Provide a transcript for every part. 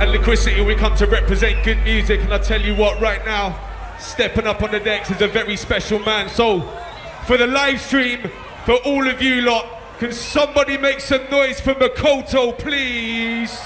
And Liquicity, we come to represent good music. And I tell you what, right now, stepping up on the decks is a very special man. So, for the live stream, for all of you lot, can somebody make some noise for Makoto, please?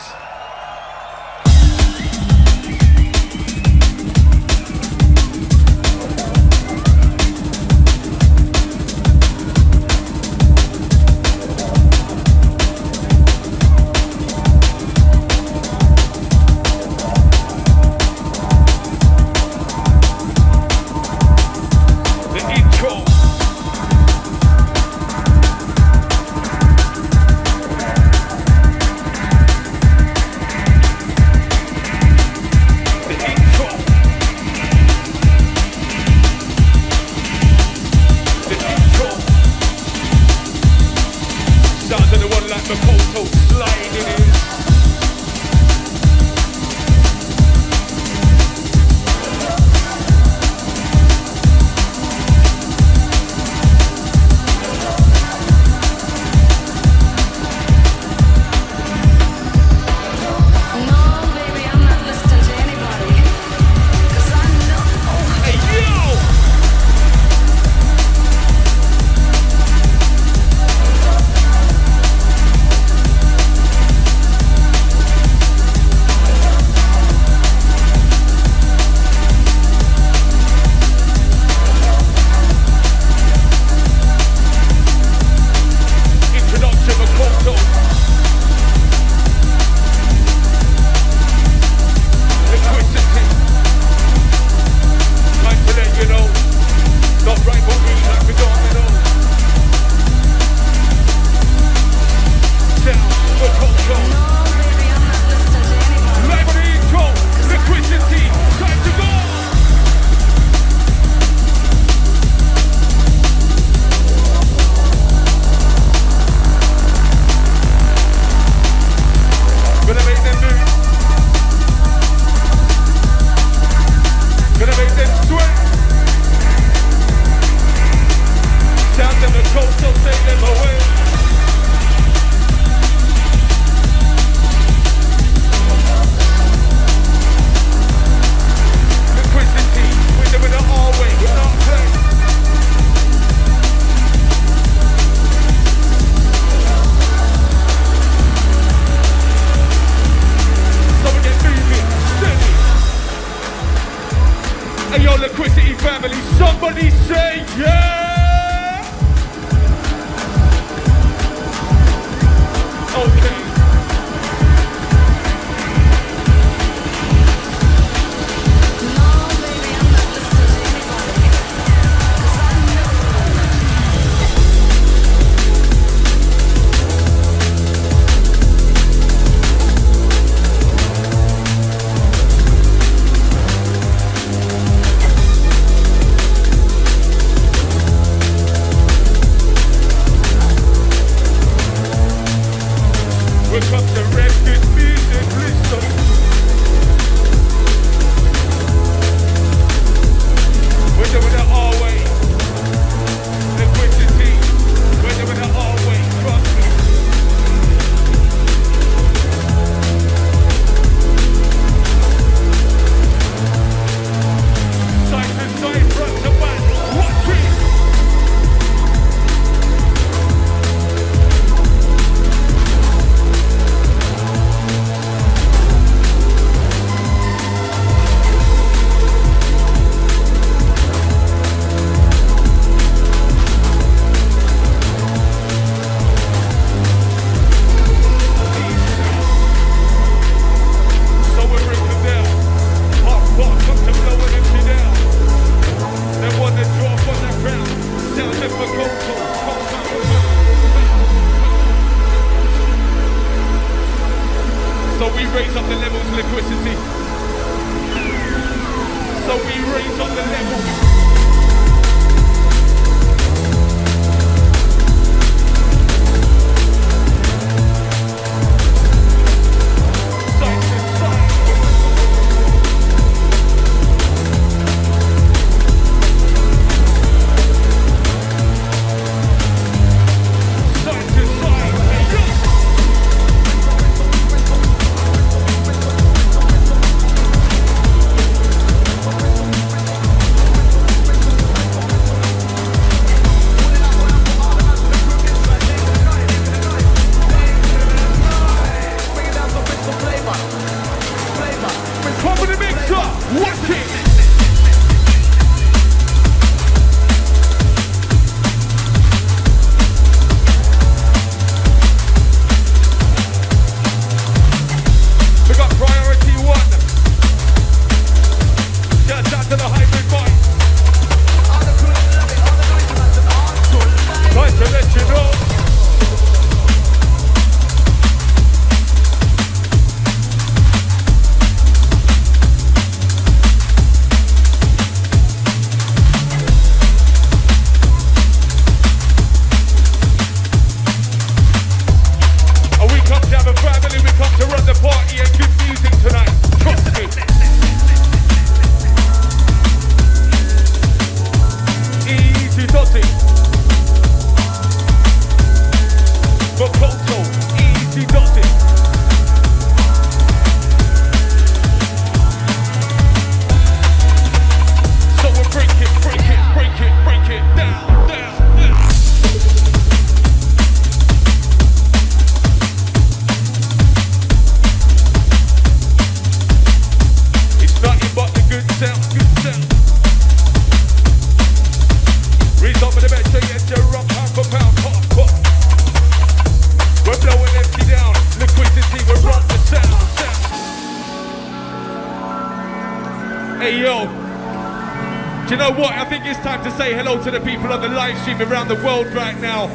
to the people on the live stream around the world right now.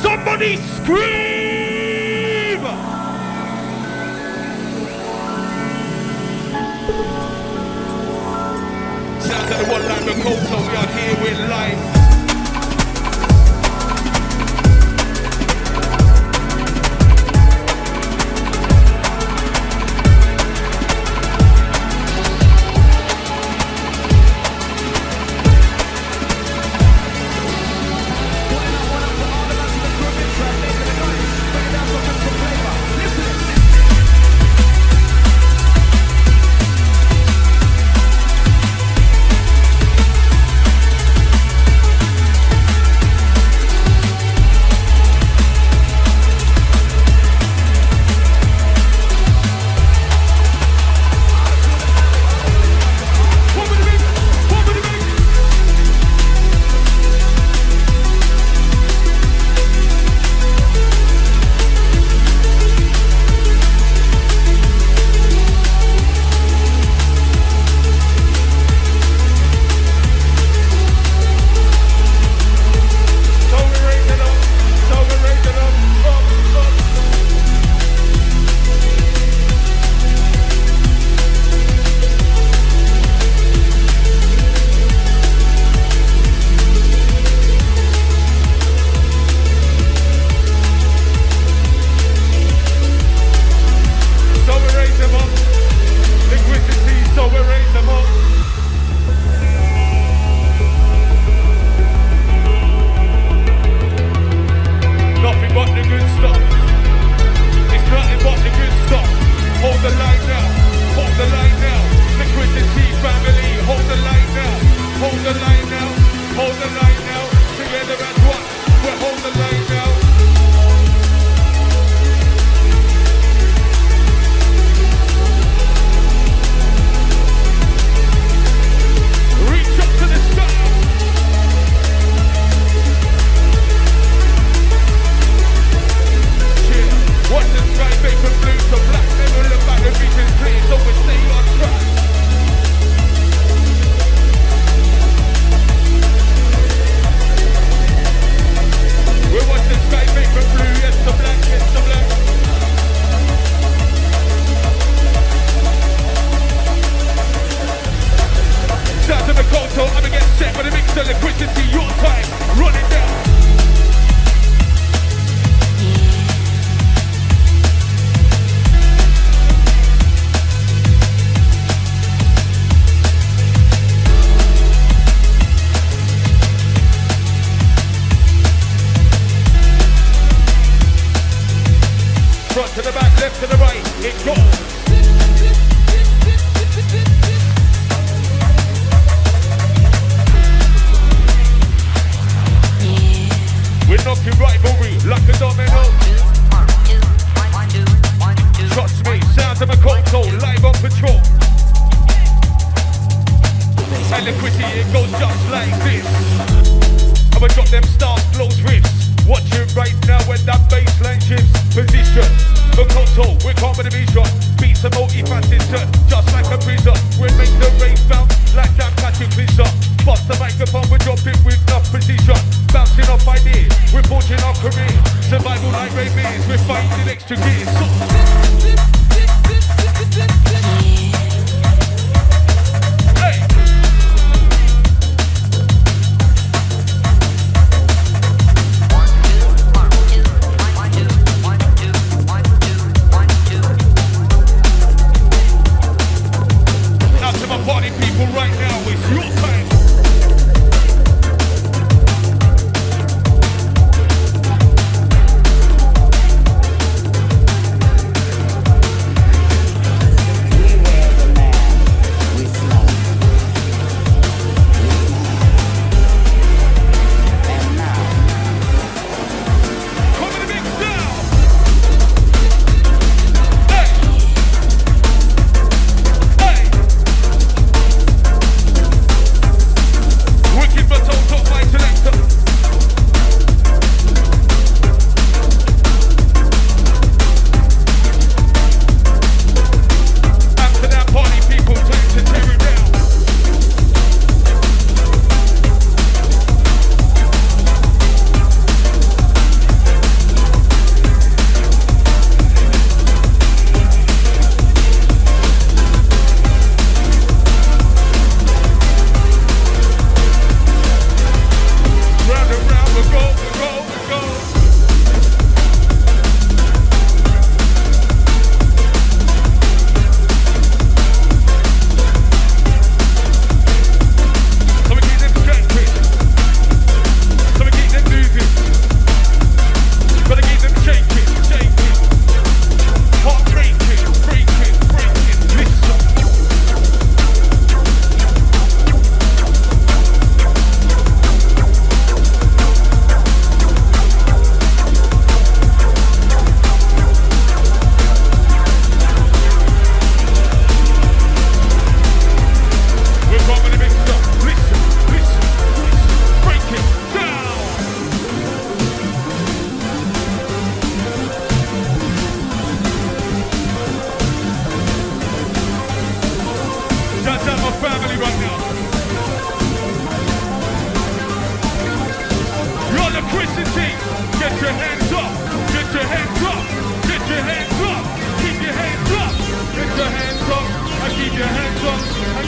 Somebody scream! Nicole, we are here with life.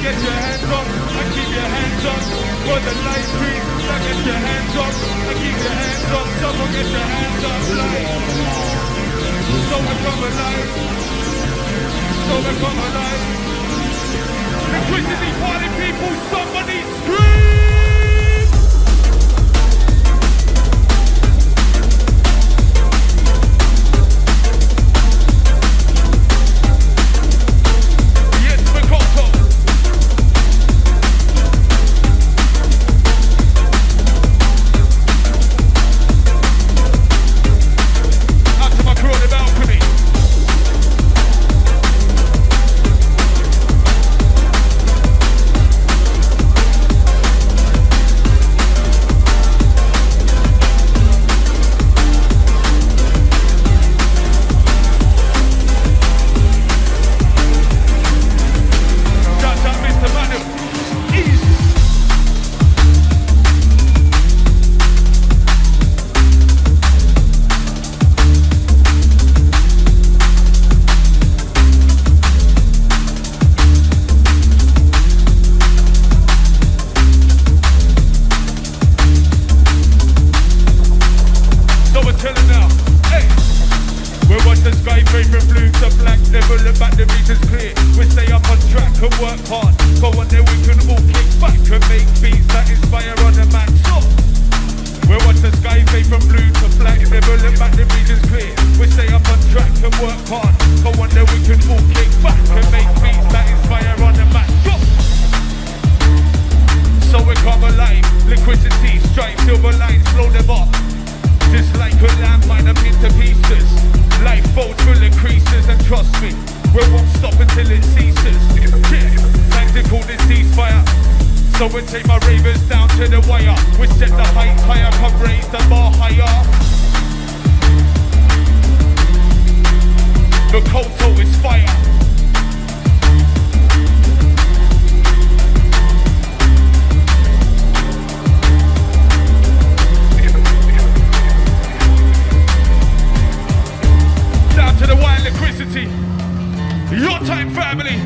Get your hands up. And keep your hands up. For the light stream. Now get your hands up. And keep your hands up. Someone get your hands up. Like. So we come alive. So we come alive. Liquicity party people, somebody watch the sky fade from blue to black, never look back, the reason's clear. We stay up on track and work hard, go on there we can all kick back and make beats that inspire on the mat. So, we watch the sky fade from blue to black, never look back, the reason's clear. We stay up on track and work hard, go on there we can all kick back and make beats that inspire on the. Go! So we come alive, Liquicity, strike silver lines, blow them up. Just like a landmine, I'm into pieces. Life folds full of creases, and trust me, we won't stop until it ceases. Tactical ceasefire. So we take my ravers down to the wire. We set the height higher, come raise the bar higher. The Koto is fire. To the white electricity. Your time, family.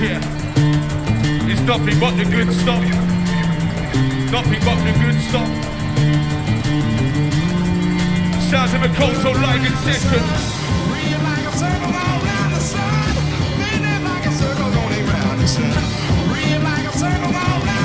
Yeah. It's nothing but the good stuff. Nothing but the good stuff. Sounds of a Koto live in session. Yes,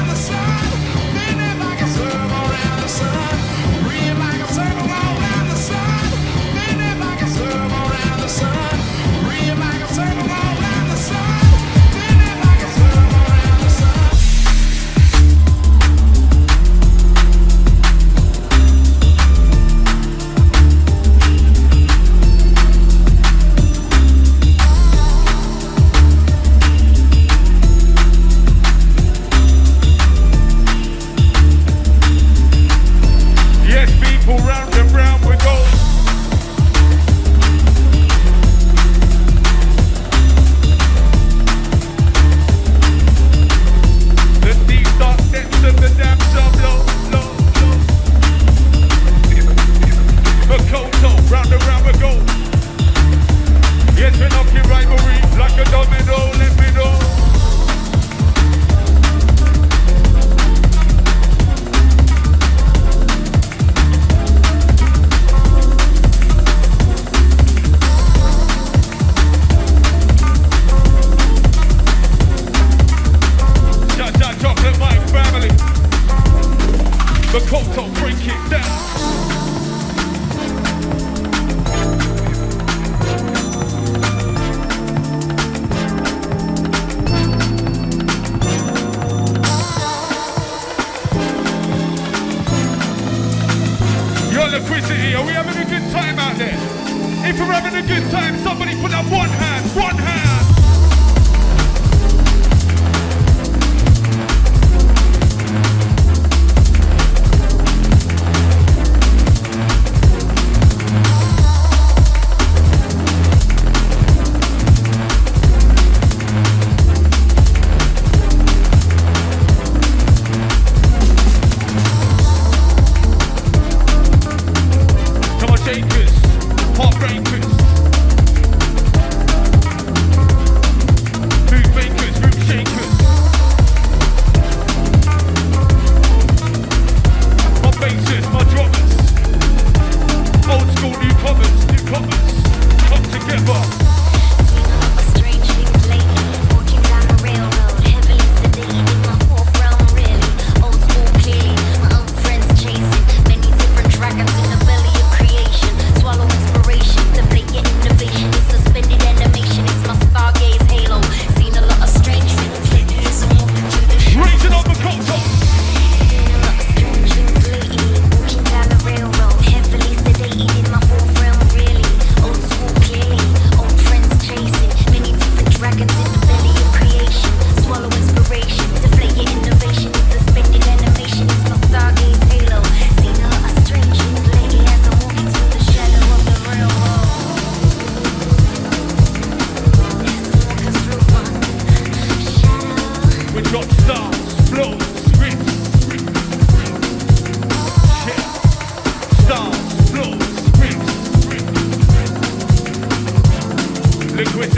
We're.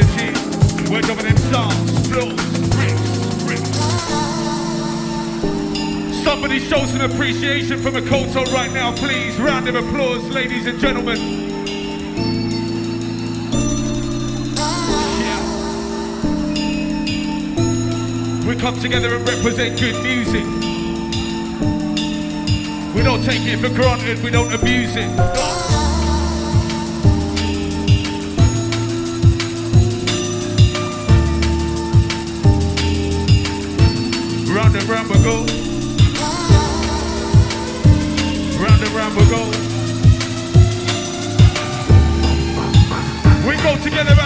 Somebody show some appreciation for Makoto right now, please. Round of applause, ladies and gentlemen. Yeah. We come together and represent good music. We don't take it for granted, we don't abuse it. go. Round and round we go. We go together.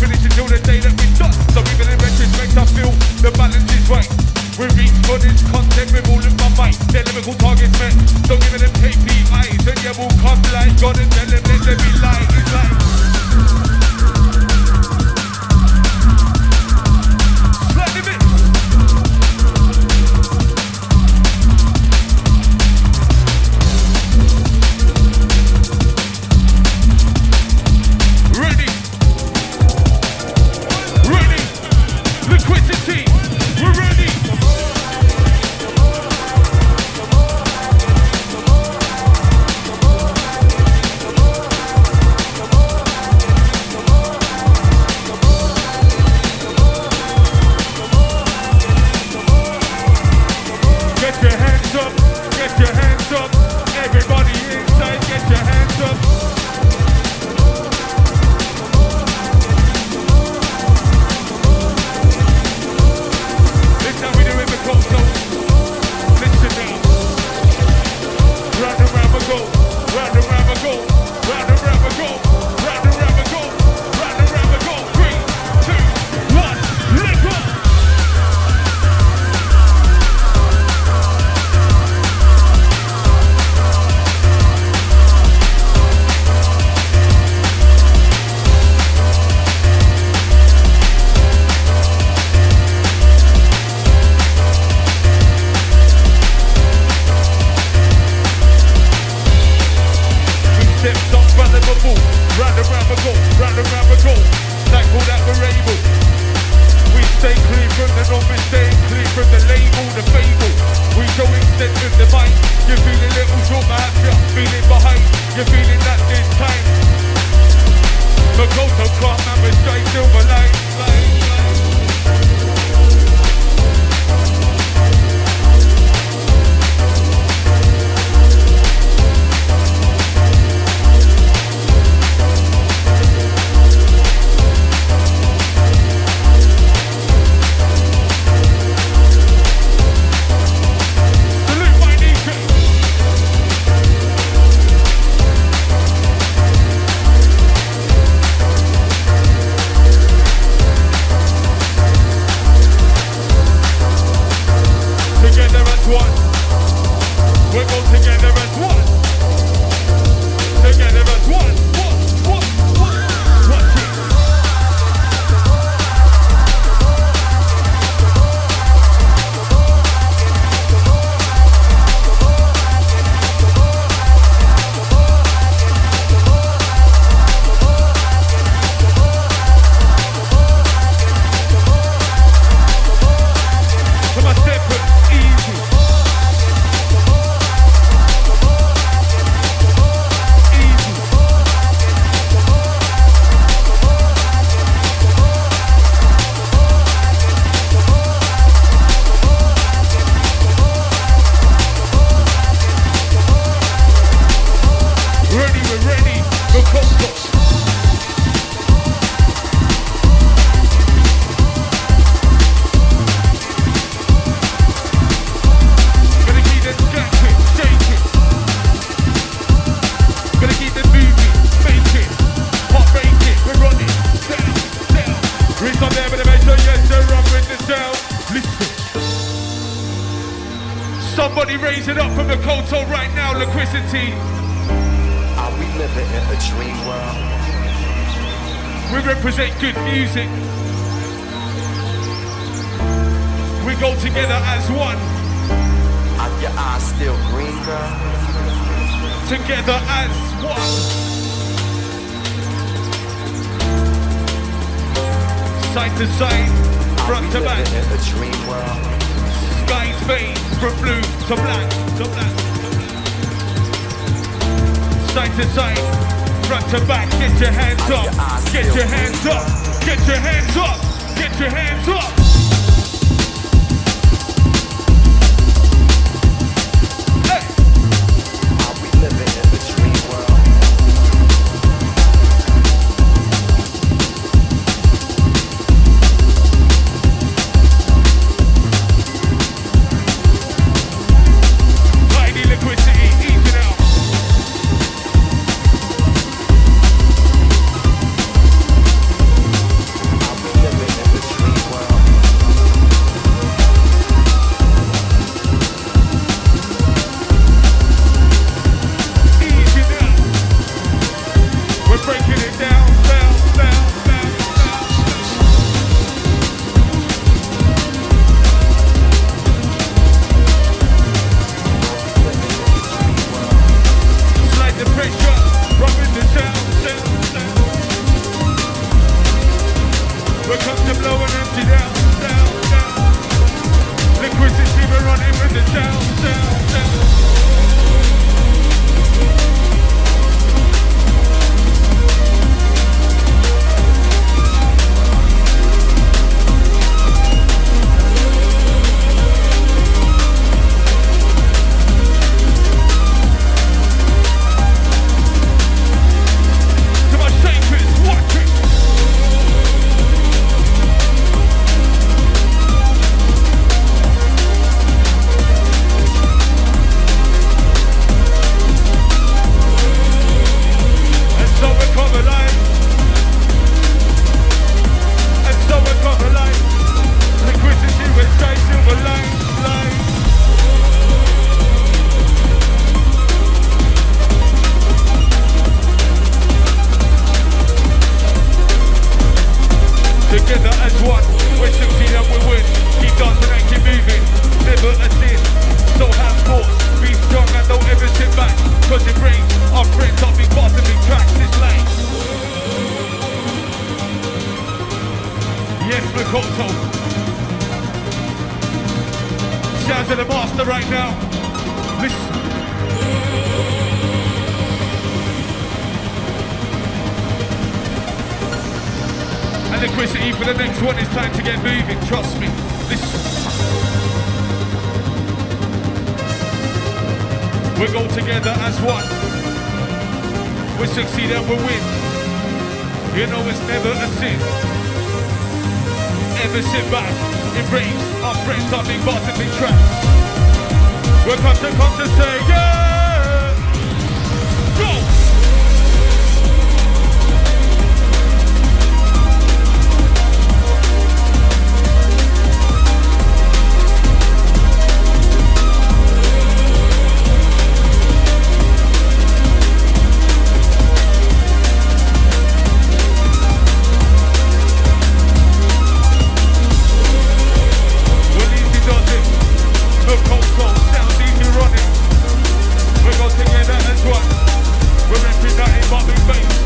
finish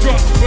big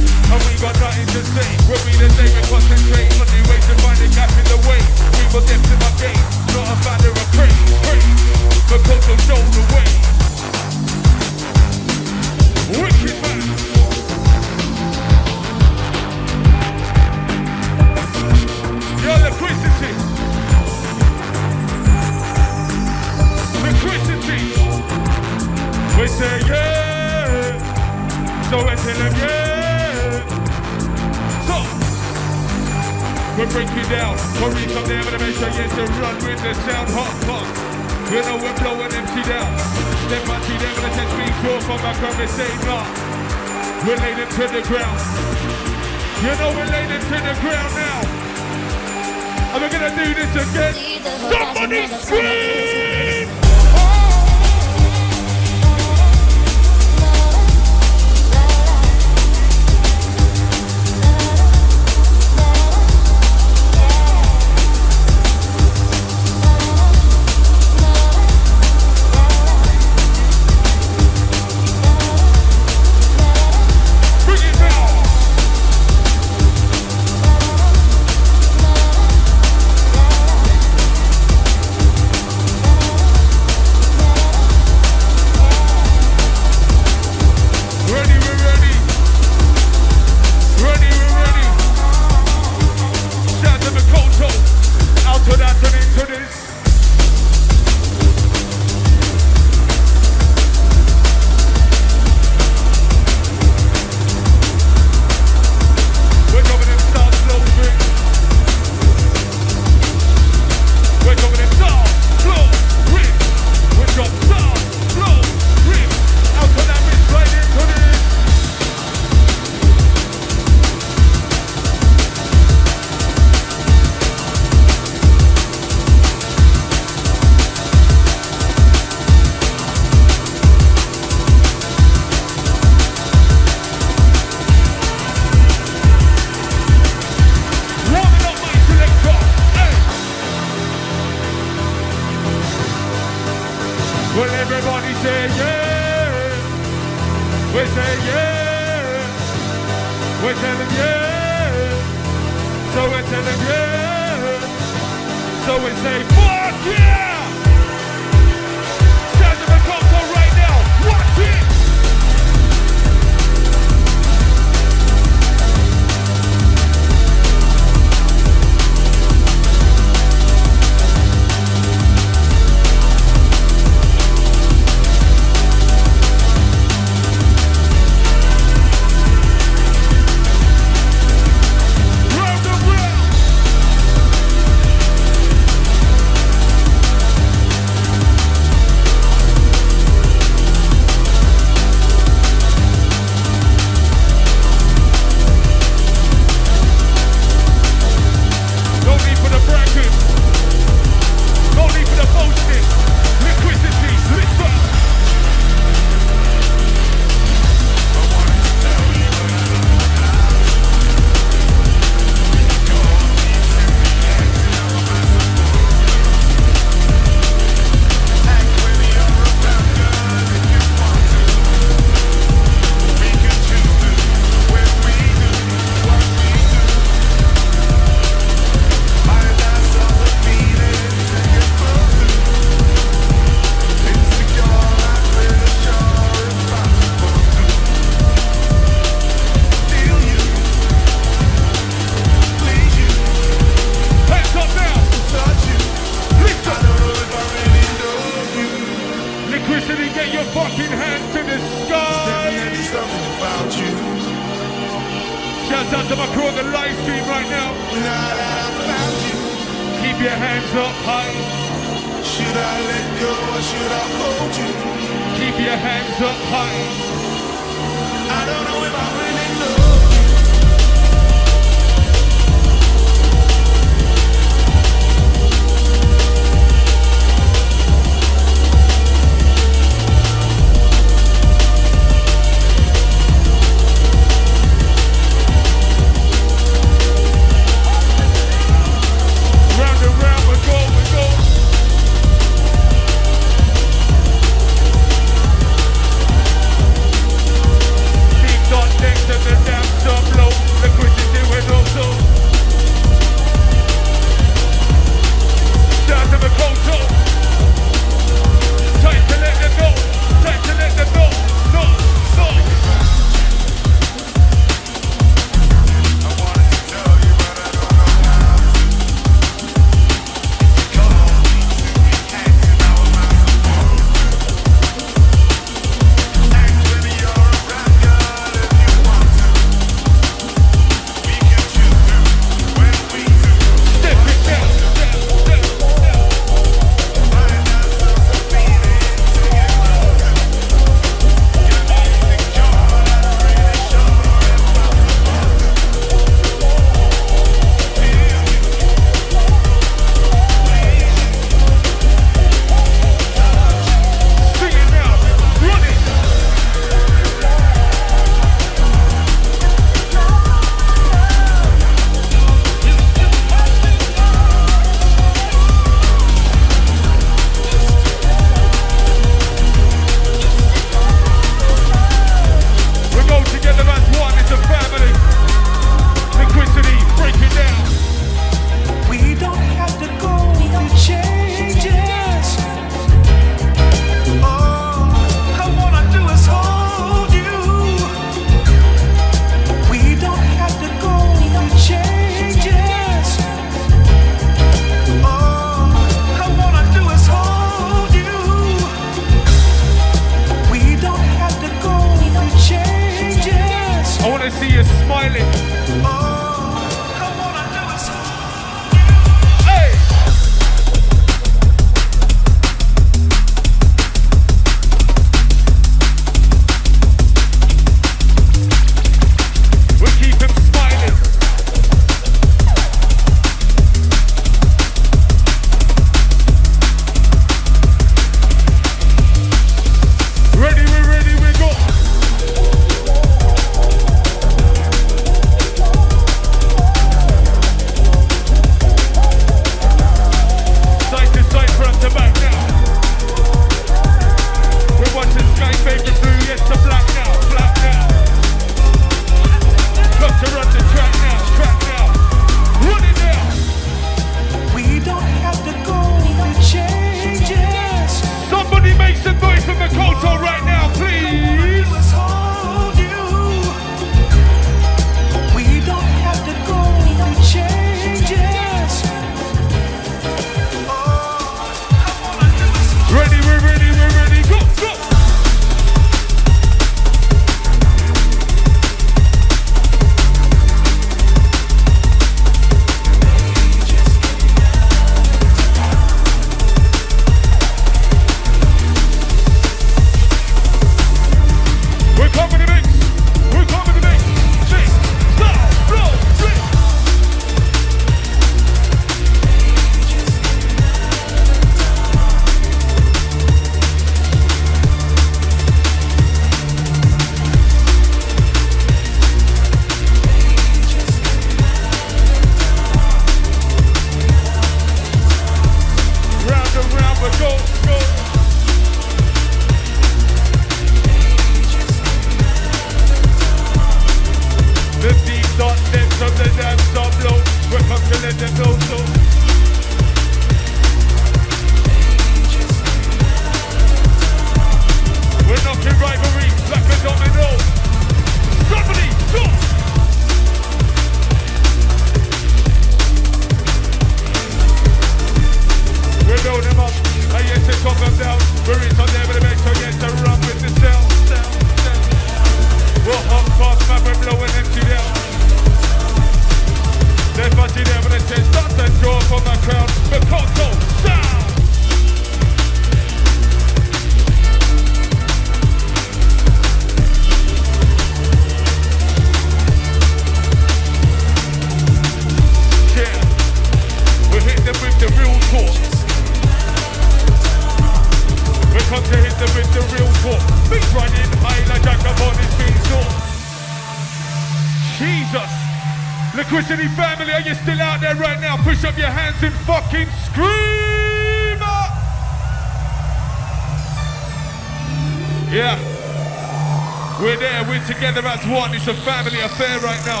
Yeah, we're together as one. It's a family affair right now.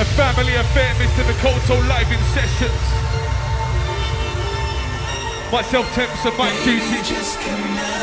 A family affair, Mr. Makoto, live in sessions. Myself, Temps, and Mike Duty.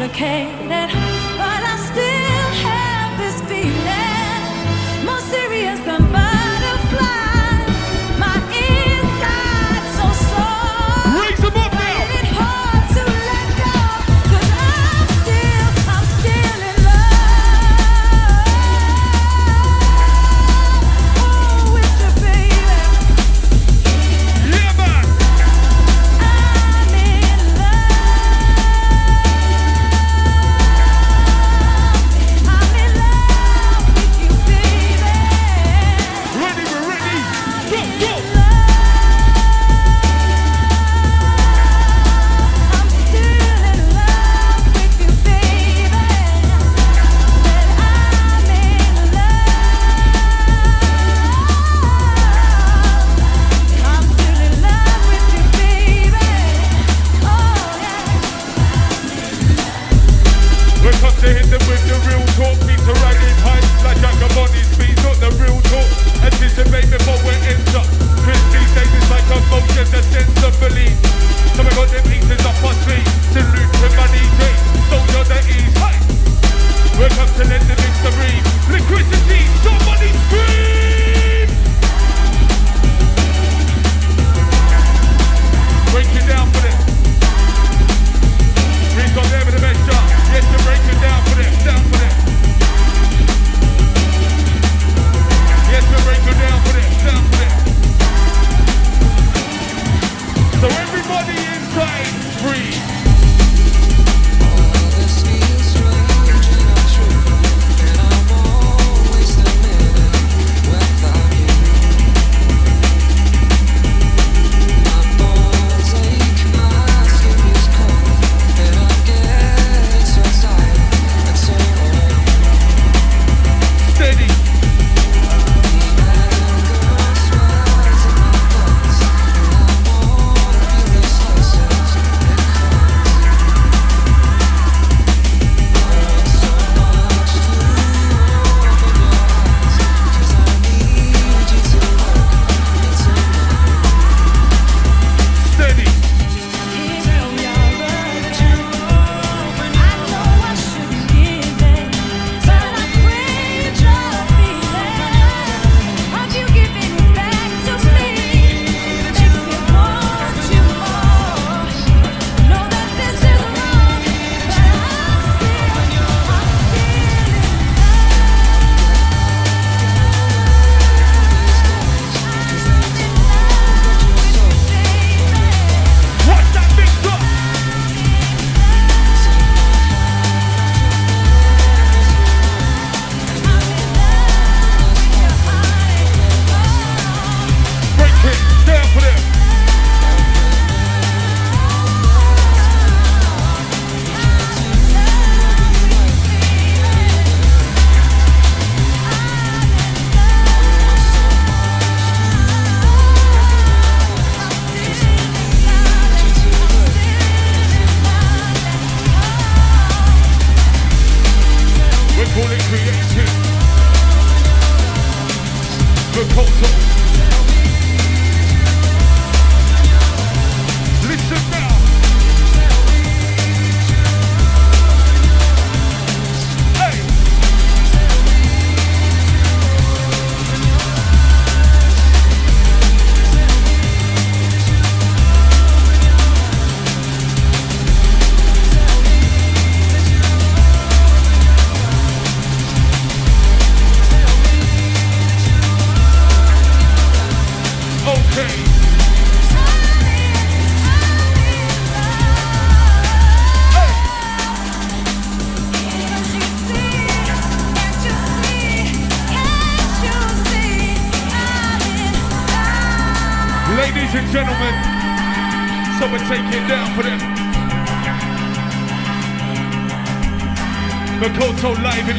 complicated, but I still have this feeling more serious than. Body.